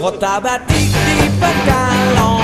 Kota batik di Pekalongan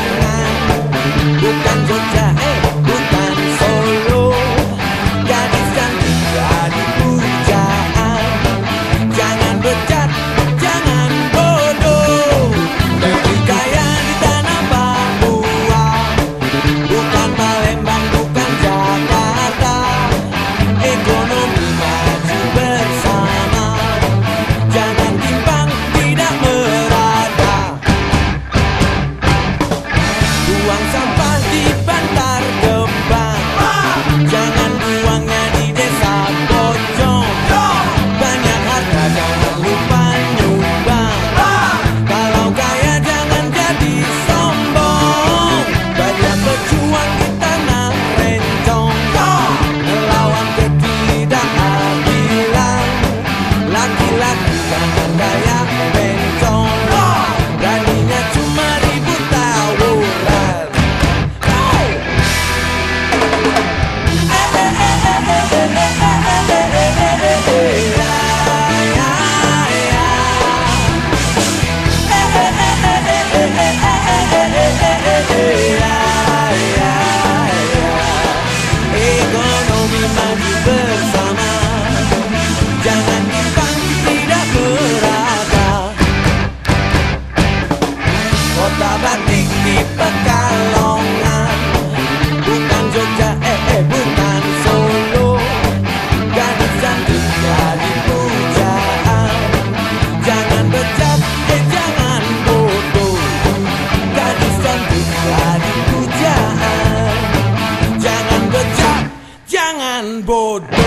batik di Pekalongan. Bukan Jogja, eh eh bukan Solo. Gadis cantik jadi pujaan. Jangan bejat, eh jangan bodoh. Gadis cantik jadi pujaan. Jangan bejat, jangan bodoh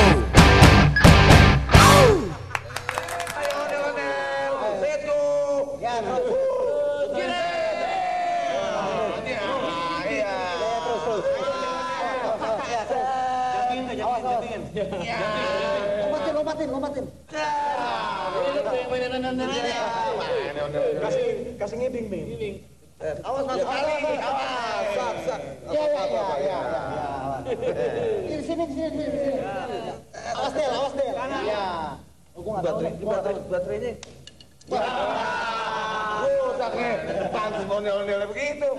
Lompatin, lompatin, lompatin. Kasih kasih ngibing bing. Awas mas, awas, awas, sak, sak. Ya, ya, ya, ya, ya. Di sini, di sini, di sini. Awas del, awas del. Ya. Oh. Baterai, baterai, baterainya. Rusak nih. Pantes mondel-mondel begitu.